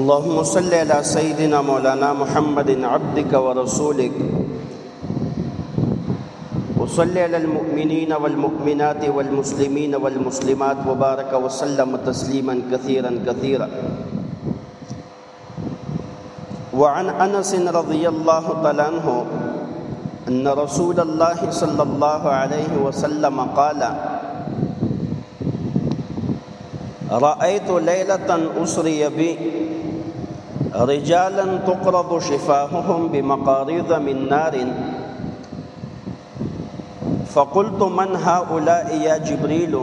اللهم صل على سيدنا مولانا محمد عبدك ورسولك وصل على المؤمنين والمؤمنات والمسلمين والمسلمات وبارك وسلم تسليما كثيرا كثيرا وعن انس رضي الله تعالى عنه ان رسول الله صلى الله عليه وسلم قال رايت ليله اسري بي رجالا تقرض شفاههم بمقاريض من نار فقلت من هؤلاء يا جبريل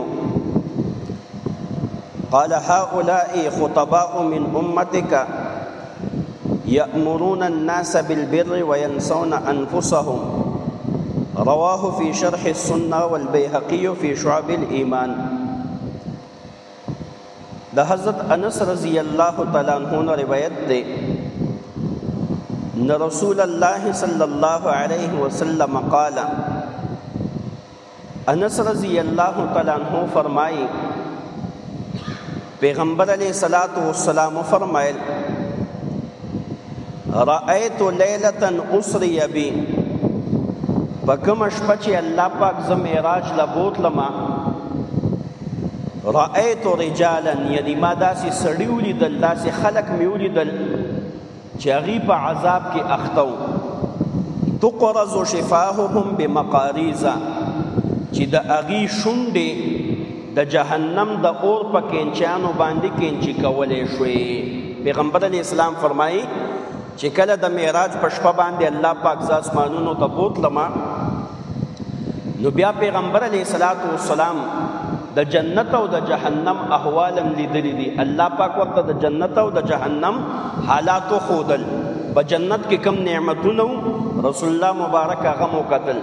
قال هؤلاء خطباء من امتك يامرون الناس بالبر وينسون انفسهم رواه في شرح السنه والبيهقي في شعب الايمان د حضرت انس رضی الله تعالی عنہ نه روایت ده ان رسول الله صلی الله علیه وسلم قال انس رضی الله تعالی عنہ فرمای پیغمبر علیہ الصلات والسلام فرمایل رأیت لیلة اسری بی پکم شپه چې الله پاک زمعراج لبوت لما رأيت رجالا یعنی ما داسې سړی ولیدل داسې خلک مې ولیدل چې هغه په عذاب کې اخته وو تقرز شفاههم بمقاریز چې د اغي شونډې د جهنم د اور په کینچانو باندې کینچی کولې شوې پیغمبر علی اسلام فرمایي چې کله د معراج په شپه باندې الله پاک ز اسمانونو ته بوتلم نو بیا پیغمبر علیه الصلاۃ والسلام د جنت او د جهنم احوالم لیدلې دي الله پاک ورته د جنت او د جهنم حالات خودل په جنت کې کم نعمتونه رسول الله مبارک هغه مو قتل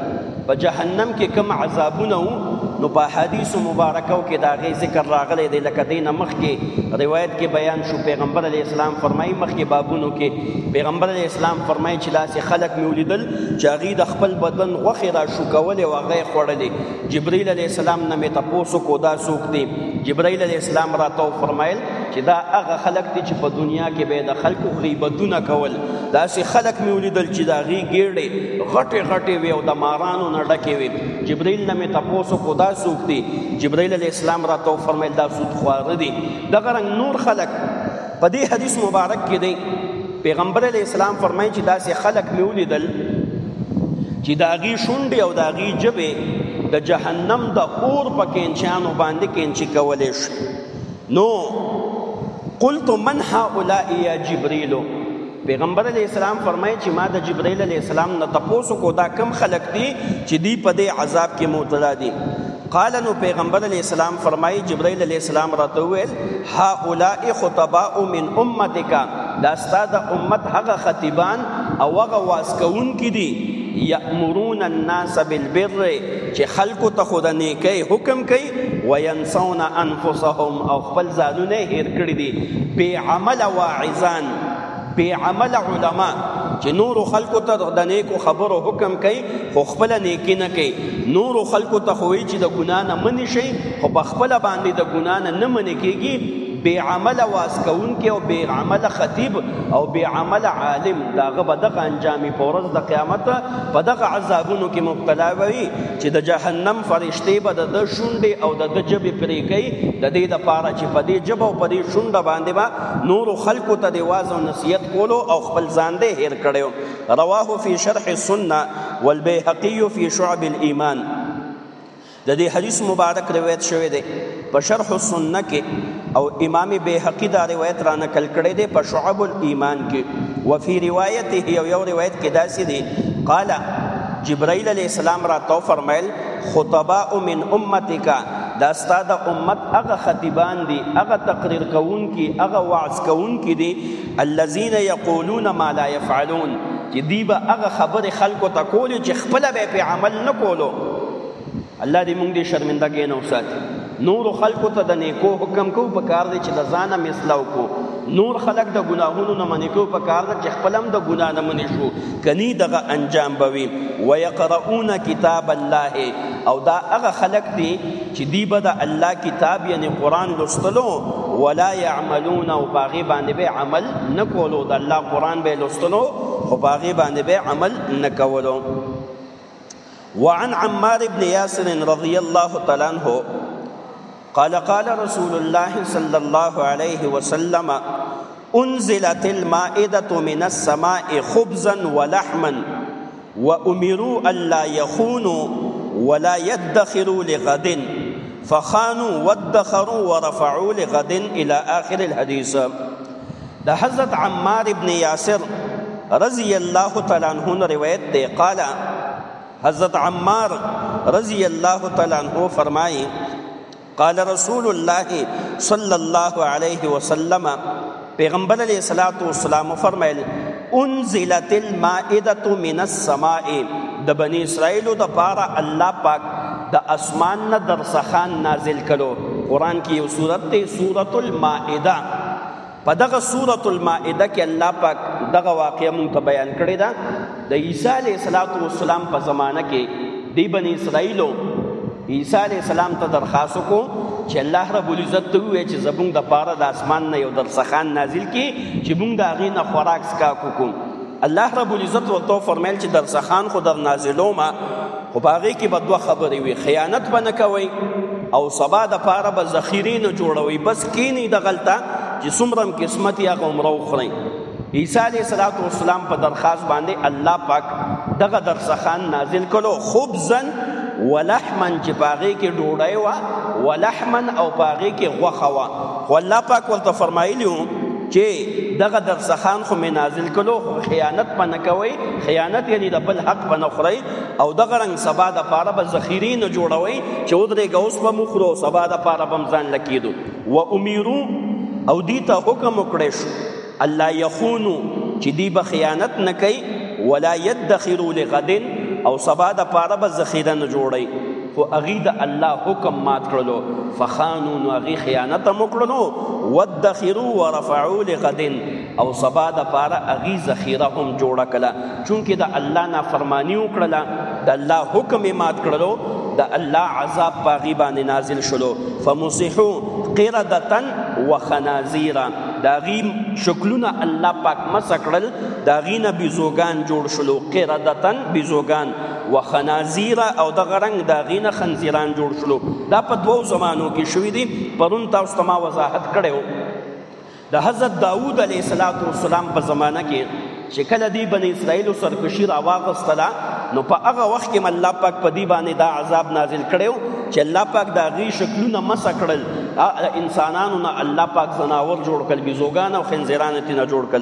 په جهنم کې کوم عذابونه وو نو په حدیث مبارکو کې دا غي ذکر راغلی دی لکه دین مخ کې روایت کې بیان شو پیغمبر علی اسلام فرمایي مخ کې بابونو کې پیغمبر علی اسلام فرمایي چې داسې خلک میولیدل چې هغه د خپل بدن غوخه را شو کولې او هغه خړلې جبرئیل علی السلام نه مې تاسو کو دا سوک دی جبرئیل علی السلام راته فرمایل چې دا هغه خلک دي چې په دنیا کې به د خلکو غیبتونه کول دا سي خلک مې ولیدل چې دا غي ګیړې غټه غټه وي او د مارانو نه ډکه وي جبرئیل نه مې تاسو کو دا سوق دي جبرئیل علی السلام را تو فرمایل دا سود خوار دي دا غرنګ نور خلک په دې حدیث مبارک کې دی پیغمبر علی السلام فرمایي چې دا سي خلک مې ولیدل چې دا غي شونډې او دا غي جبه د جهنم د اور په کینچانو باندې کینچي کولې شي نو قلت من هؤلاء یا جبريل پیغمبر علی السلام فرمایي چې ما د جبرئیل علی السلام نه تاسو کو دا کم خلق دي چې دی په دې عذاب کې مبتلا دي قال نو پیغمبر علی السلام فرمایي جبرئیل علی السلام راته ویل هؤلاء خطباء من امتک دا استاد امت هغه خطیبان او هغه واسکون کې دي یامرون الناس بالبر چې خلکو ته خود نیکي حکم کوي وینسون انفسهم او خپل ځانونه هیر کړی دي بی عمل واعظان بی عمل علما چې نور خلکو ته د نیکو خبرو حکم کوي خو خپل نیکی نه کوي نور خلکو ته خوې چې د ګنا نه منی شي خو په خپل باندې د ګنا نه نه منی کیږي بی عمل واس کون کې او بی عمل خطیب او بی عمل عالم داغه بدغه انجامي پورز د قیامت په دغه عذابونو کې مبتلا وي چې د جهنم فرشتي به د شونډې او د جبې پرې کوي د دې د پاره چې په دې جبه او په دې شونډه باندې با نور خلکو ته د واز او نصیحت کولو او خپل ځان دې هیر کړو رواه فی شرح السنه والبیهقی فی شعب الايمان د دې حدیث مبارک روایت شوی دی په شرح السنه کې او امام بیهقی دا روایت را نقل کړی دی په شعب الايمان کې وفي روایته یو یو روایت کې داسې دی قال جبرائیل علیہ السلام را تو فرمایل خطباء من امتک دا استاد امت هغه خطیبان دي هغه تقریر کوونکي هغه وعظ کوونکي دي الذين يقولون ما لا يفعلون چې دی به هغه خبره خلکو ته کولې چې خپل به په عمل نه کولو الله دې موږ دې شرمنده کې نه وساتي نور خلکو ته د نیکو حکم کو په کار دی چې د ځانه مثلو کو نور خلک د ګناهونو نه منې کو په کار دی چې خپلم د ګناه نه منې شو کني دغه انجام بوي ويقرؤون کتاب الله او دا هغه خلک دي چې دی به د الله کتاب یعنی قران لوستلو ولا يعملون او باغي باندې به عمل نکولو د الله قران به لوستلو او باغي باندې به عمل نکولو وعن عمار بن ياسر رضي الله تعالى عنه قال قال رسول الله صلى الله عليه وسلم انزلت المائده من السماء خبزا ولحما وامروا الا يخونوا ولا يدخروا لغد فخانوا وادخروا ورفعوا لغد الى اخر الحديث د حضرت عمار ابن یاسر رضی الله تعالی عنہ روایت دی قال حضرت عمار رضی الله تعالی عنہ فرمایي قال رسول الله صلی الله علیه وسلم پیغمبر علیہ الصلوۃ والسلام فرمایل انزلت المائده من السماء د بنی اسرائیل د پاره الله پاک د اسمان نه درسخان نازل کړو قران کې یو سورته سورۃ المائده په دغه سورۃ المائده کې الله پاک دغه واقعه مونږ ته بیان کړی دا د عیسی علیه السلام په زمانہ کې دی بنی اسرائیلو عیسی علیه السلام ته درخواست کو چې الله رب العزت ته وی چې زبونږ د پاره د اسمان نه یو درسخان نازل کی چې مونږ د هغه نه خوراک سکا کو کوم الله رب العزت ورته فرمایل چې در ځخان خو در نازلوم خو باغې کې به دوه خبرې وي خیانت به نه کوي او سبا د پاره به ذخیره نه جوړوي بس کینی د غلطه چې څومره قسمت یا عمره وخوري عیسی علیه الصلاۃ والسلام په درخواست باندې الله پاک دغه درسخان نازل کړو خبزن ولحمن چې پاغې کې ډوډۍ وا ولحمن او پاغې کې غوخه وا خو الله پاک ورته فرمایلیو چې دغه درسخان خو مې نازل کلو خو خیانت په نه کوي خیانت یعنی د بل حق په نه خوري او دغه رنګ سبا د پاره به ذخیره نه جوړوي چې ودرې غوس په مخرو سبا د پاره بم ځان لکیدو و امیرو او دی ته حکم وکړې شو الله یخونو چې دی به خیانت نه کوي ولا يدخروا لغد او سبا د پاره به ذخیره نه جوړي خو اغي د الله حکم مات کړلو فخانو نو اغي خیانت مکړلو ودخروا ورفعوا لغد او سبا د پاره اغي ذخیره هم جوړ کړه چونکه د الله نافرمانی وکړه د الله حکم مات کړلو د الله عذاب پاغي باندې نازل شلو فمسحو قردتن وخنازیرا داغي شکلونه الله پاک مسکړل داغي نه بيزوغان جوړ شلو قردتن بيزوغان و خنازیر او د غرنګ دا غینه خنزیران جوړ شلو دا په دوو زمانو کې شوې دي پرون تاسو ته ما وضاحت کړو د حضرت داوود علیه السلام په زمانہ کې چې کله دی بن اسرائیل سرکشي راواغستله نو په هغه وخت کې الله پاک په دی باندې دا عذاب نازل کړو چې الله پاک دا غي شکلونه مس کړل انسانانو نه الله پاک زناور جوړ کړ بيزوګان او خنزيران ته نه جوړ کړ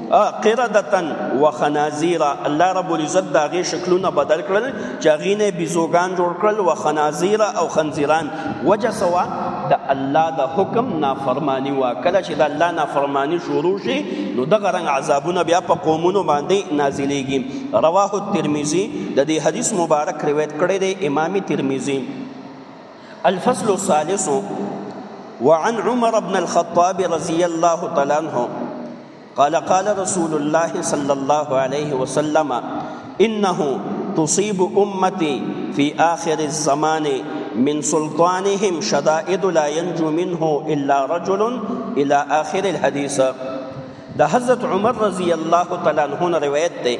قردتن وخنازیر الله رب العزت دا غي شکلونه بدل کړل چې غینه بيزوګان جوړ کړل وخنازیر او خنزیران وجه سوا د الله د حکم نافرمانی وا کله چې د الله نافرمانی شروع شي نو د غرنګ عذابونه بیا په قومونو باندې نازلېږي رواه الترمذی د دې حدیث مبارک روایت کړی دی امام ترمذی الفصل الثالث وعن عمر بن الخطاب رضي الله تعالى عنه قال قال رسول الله صلى الله عليه وسلم إنه تصيب أمتي في آخر الزمان من سلطانهم شدائد لا ينجو منه إلا رجل إلى آخر الحديث ده حضرت عمر رضي الله تعالى عنه نے روایت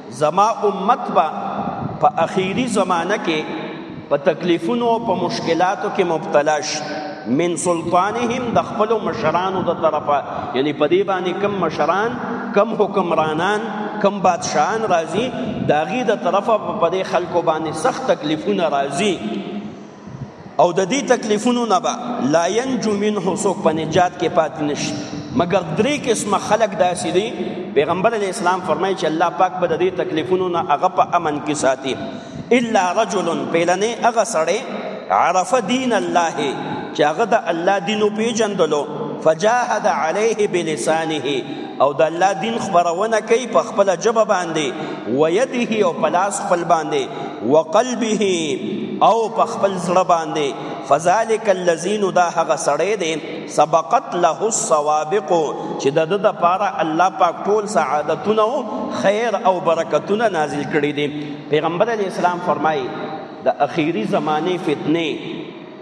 زما امت با په اخیری زمانه کې په تکلیفونو او په مشکلاتو کې مبتلا شي من سلطانهم د خپل مشرانو د طرفه یعنی په دې باندې کم مشران کم حکمرانان کم بادشاهان راځي داغي د طرفه په دې خلکو باندې سخت تکلیفونه راځي او د دې تکلیفونو نه به لا ينجو منه څوک په نجات کې پاتې نشي مګر درې قسمه خلق داسې دي پیغمبر علی اسلام فرمایي چې الله پاک به د دې تکلیفونو نه هغه په امن کې ساتي الا رجل پیلنې هغه سړی عرف دین الله چې هغه د الله دین او پیژندلو فجاهد عليه بلسانه او د الله دین خبرونه کوي په خپل جبه باندې ويده او پلاس خپل باندې وقلبه او په خپل زړه باندې فذلک الذین دا هغه سړی دی سبقت له السوابق چې د د لپاره الله پاک ټول سعادتونه خیر او برکتونه نازل کړي دي پیغمبر علی اسلام فرمایي د اخیری زمانه فتنه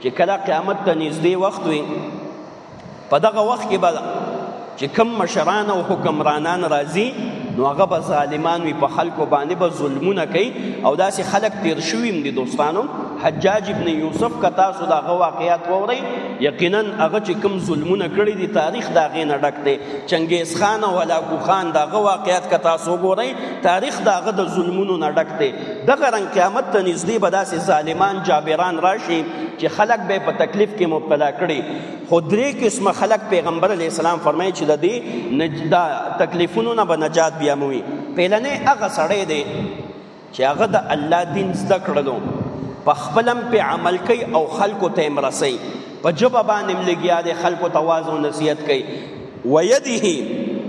چې کله قیامت ته نږدې وخت وي په دغه وخت کې به چې کم مشران او حکمرانان راځي نو هغه به ظالمان وي په خلکو باندې به ظلمونه کوي او داسې خلک تیر شوي هم دي دوستانو حجاج ابن یوسف که تاسو د هغه واقعیات واورئ یقینا هغه چې کوم ظلمونه کړي دي تاریخ د هغې نه ډک دی چنګیز خان او هلاکو خان د هغه واقعیات که تاسو وګورئ تاریخ د هغه د ظلمونو نه ډک دی دغه رنګ قیامت ته نږدې به داسې ظالمان جابران راشي چې خلک به په تکلیف کې مبتلا کړي خو درې قسمه خلق پیغمبر علی السلام فرمایي چې د دې نجدا تکلیفونو نه به نجات بیا موي پیلنې هغه سړی دی چې هغه د الله دین زده کړلو په خپلم په عمل کوي او خلکو ته مرسي په جبه باندې لګیا دی خلکو ته واز او نصیحت کوي و یده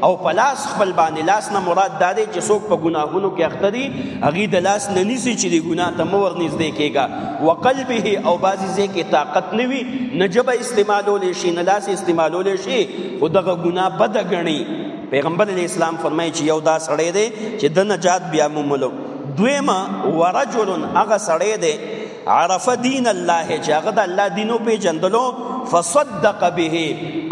او په لاس خپل باندې لاس نه مراد دا دی چې څوک په ګناهونو کې اخته دي هغه د لاس نه نیسی چې د ګناه ته مور نږدې کېږي او قلبه او بازي زه کې طاقت نوي نجبه استعمالول شي نه لاس استعمالول شي خو دغه ګناه بد غني پیغمبر علی اسلام فرمایي چې یو دا سړی دی چې د نجات بیا موملو دویمه ورجل هغه سړی دی عرف دین الله چې هغه د الله دینو په جندلو فصدق به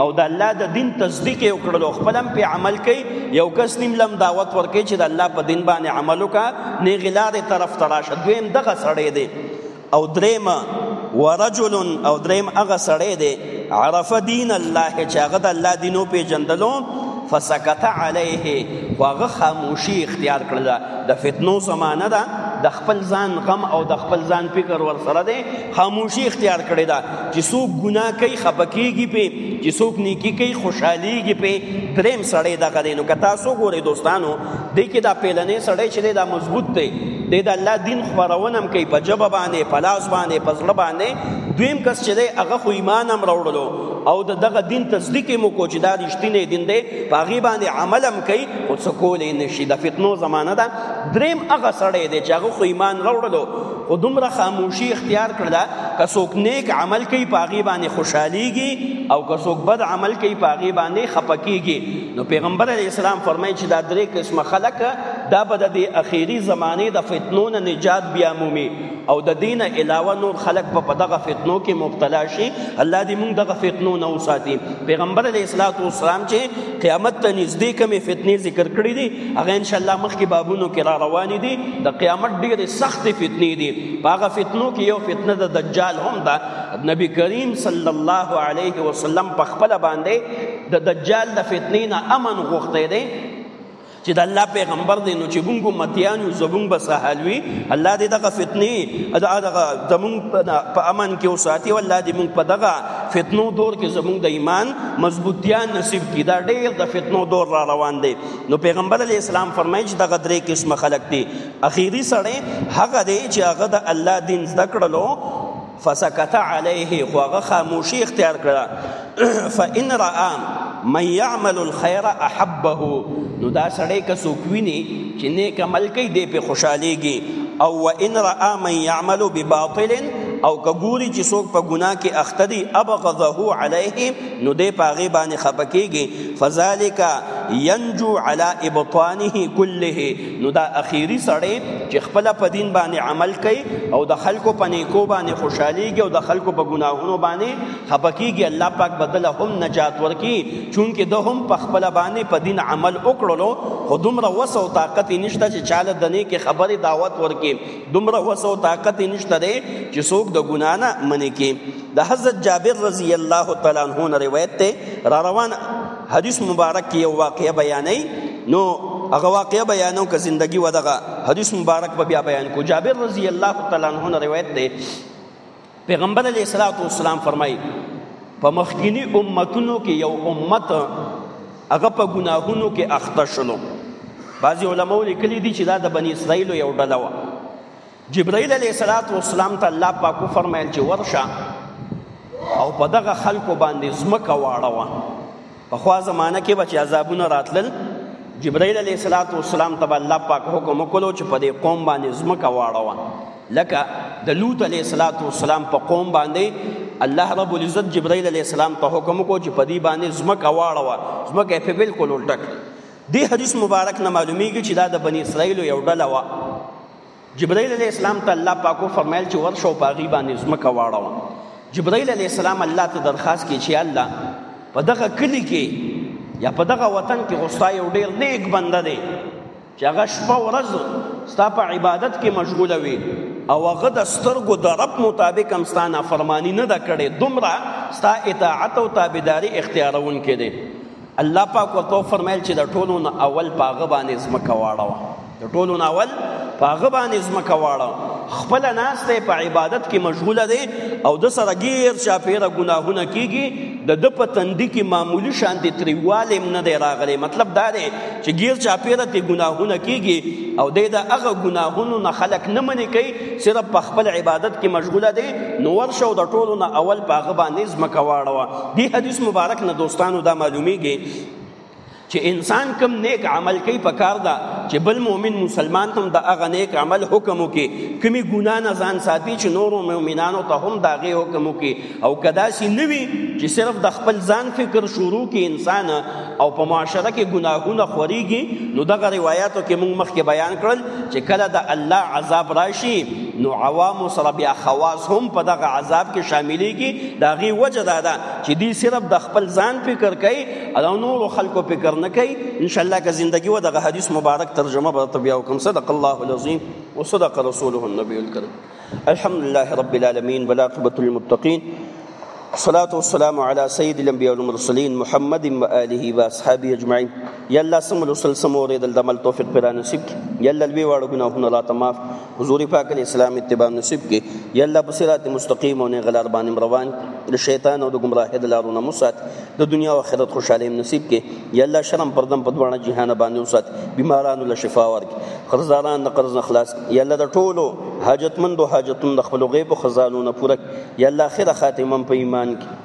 او د الله د دین تصدیق یې وکړلو خپلم په عمل کې یو کس نیم لم دعوت ورکې چې د الله په دین باندې عمل وکا نه غلاره طرف تراشه دویم دغه سړی دی او دریم ورجل او دریم هغه سړی دی عرف دین الله چې هغه د الله دینو پیژندلو فسکت علیه واغه خاموشي اختیار کړل د فتنو سمانه ده د خپل ځان غم او د خپل ځان فکر ور سره ده خاموشي اختیار کړی دا چې څوک ګناه کوي خپکیږي په چې څوک نیکی کوي خوشحاليږي په دریم سړی دا غدي نو کتا سو ګوره دوستانو د کې دا پیلنې سړی چې دا مضبوط دی د الله دین خورونم کوي په جبه باندې په لاس باندې په زړه باندې دویم کس چې دی هغه خو ایمان هم راوړلو او د دغه دین تصدیق مو کو چې دا رښتینی دین دی په هغې باندې عمل هم کوي خو څه کولی نه شي د فتنو زمانه ده دریم هغه سړی دی چې هغه خو ایمان راوړلو خو دومره خاموشي اختیار کړله که څوک نیک عمل کوي په هغې باندې خوشحالیږي او که څوک بد عمل کوي په هغې باندې خفه کیږي نو پیغمبر علیه السلام فرمایي چې دا درې قسمه خلک دا به د دې اخیری زمانې د فتنو نه نجات بیا مومي او د دین علاوه نور خلق په دغه فتنو کې مبتلا شي الله دې موږ دغه فتنو نه وساتي پیغمبر علیه الصلاۃ والسلام چې قیامت ته نږدې کمې فتنې ذکر کړې دي هغه ان شاء الله مخکې بابونو کې را روان دي د قیامت ډېرې سخت فتنې دي هغه فتنو کې یو فتنه د دجال هم ده نبی کریم صلی الله علیه وسلم په خپل باندې د دجال د فتنې نه امن غوښته دي چې د الله پیغمبر دی نو چې مونږ امتیان یو زمونږ به څه حال وي الله دې دغه فتنې دغه زمونږ په امن کې وساتي او الله دې مونږ په دغه فتنو دور کې زمونږ د ایمان مضبوطتیا نصیب کړي دا ډېر د فتنو دور را روان دی نو پیغمبر علی اسلام فرمایي چې دغه درې قسمه خلک دي اخیری سړی هغه دی چې هغه د الله دین زده کړلو فسکت علیه خو هغه خاموشي اختیار کړه فان را من يعمل الخير احبه نو دا سړی که څوک ویني چې نیک عمل کوي دی په خوشحاليږي او وان را من يعمل بباطل او که ګوري چې څوک په ګناه کې اخته دي ابغضه عليه نو دی په هغې باندې خفه کیږي فذلک ينجو على ابطانه كله نو دا اخیری سړی چې خپل په دین باندې عمل کوي او د خلکو په نیکو باندې خوشحاليږي او د خلکو په ګناهونو باندې خپکیږي الله پاک بدل هم نجات ورکي چونکه د هم په خپل باندې په دین عمل وکړلو خو دومره وس او طاقت نشته چې چاله د نیکه خبره دعوت ورکي دومره وس او طاقت نشته دی چې څوک د ګنا نه منې کې د حضرت جابر رضی الله تعالی عنہ روایت ته را روان حدیث مبارک کې یو واقعه بیانې نو هغه واقعه بیانو که زندگی ودغه حدیث مبارک په بیا بیان کو جابر رضی الله تعالی عنہ روایت ده پیغمبر علیه الصلاۃ والسلام فرمایي په مخکینی امتونو کې یو امت هغه په ګناهونو کې اخته شلو بعضی علماو لیکلي دي چې دا د بنی اسرائیل یو ډله و جبرائیل علیه الصلاۃ والسلام ته الله پاک فرمایل چې ورشه او په دغه خلکو باندې زمکه واړوه په خوا زمانہ کې بچ عذابونه راتلل جبرائیل علیه الصلاۃ والسلام ته الله پاک حکم وکړو چې په دې قوم باندې زمکه واړوه لکه د لوط علیه الصلاۃ والسلام په قوم باندې الله رب العزت جبرائیل علیه السلام ته حکم وکړو چې په دې باندې زمکه واړوه زمکه په بالکل الټک دی حدیث مبارک نه معلومیږي چې دا د بنی اسرائیل یو ډله و جبرائیل علیه السلام ته الله پاک فرمایل چې ورشو پاغي باندې زمکه واړو جبرائیل علیه السلام الله ته درخواست کوي چې الله په دغه کلی کې یا په دغه وطن کې غوستا یو ډیر نیک بنده دی چې هغه شپه ورځ ستا په عبادت کې مشغوله وي او هغه د سترګو د رب مطابق هم ستا نافرمانی نه ده کړې دومره ستا اطاعت او تابعداري اختیارون کې دی الله پاک ورته فرمایل چې د ټولو نه اول پاغه باندې زمکه واړو د ټولو ناول په هغه باندې ځمکه واړه خپل ناسته په عبادت کې مشغوله دی او د سره غیر چاپیره ګناهونه کیږي د د په تندې کې معمولی شانتي تریواله نه دی راغلی مطلب دا دی چې غیر چاپیره ته ګناهونه کیږي او د د هغه ګناهونو نه خلق نه منې کوي صرف په خپل عبادت کې مشغوله دی نو ورشه او د ټولو نه اول په هغه باندې ځمکه واړه دی حدیث مبارک نه دوستانو دا معلومیږي چې انسان کم نیک عمل کوي په کار ده چې بل مؤمن مسلمان ته د هغه نیک عمل حکم وکي کمی ګنا نه ځان ساتي چې نورو مؤمنانو ته هم دا غي حکم وکي او کدا سي نوي چې صرف د خپل ځان فکر شروع کې انسان او په معاشره کې ګناهونه خوريږي نو دغه روایتو کې موږ مخکې بیان کړل چې کله د الله عذاب راشي نو عوام سره بیا خواص هم په دغه عذاب کې شاملېږي دا غي وجه دا ده چې دی صرف د خپل ځان فکر کوي دا نور خلکو فکر نه کوي ان شاء الله که زندگی و دغه حدیث مبارک ترجمه به تبیا وکم صدق الله العظیم وصدق رسوله النبی الکریم الحمد لله رب العالمین والعاقبة للمتقین صلاة والسلام على سيد الانبياء والمرسلين محمد وآله واصحابه اجمعين یا الله سم لوسل سم اوریدل د عمل توفیق پیرا نصیب یا الله لوی واړو ګناهونه لا تماف حضور پاک علی السلام اتباع نصیب کی یا الله په صراط مستقیم او نه غلار باندې روان د شیطان او د گمراهی د لارونو مسات د دنیا او آخرت خوشاله نصیب کی یا الله شرم پردم په دوانه جهان باندې وسات بیمارانو له شفا ورک قرضداران د قرض خلاص یا الله د ټولو حاجتمندو حاجتونو د خپل غیب خزانو نه پوره یا الله خیر خاتمه په ایمان کی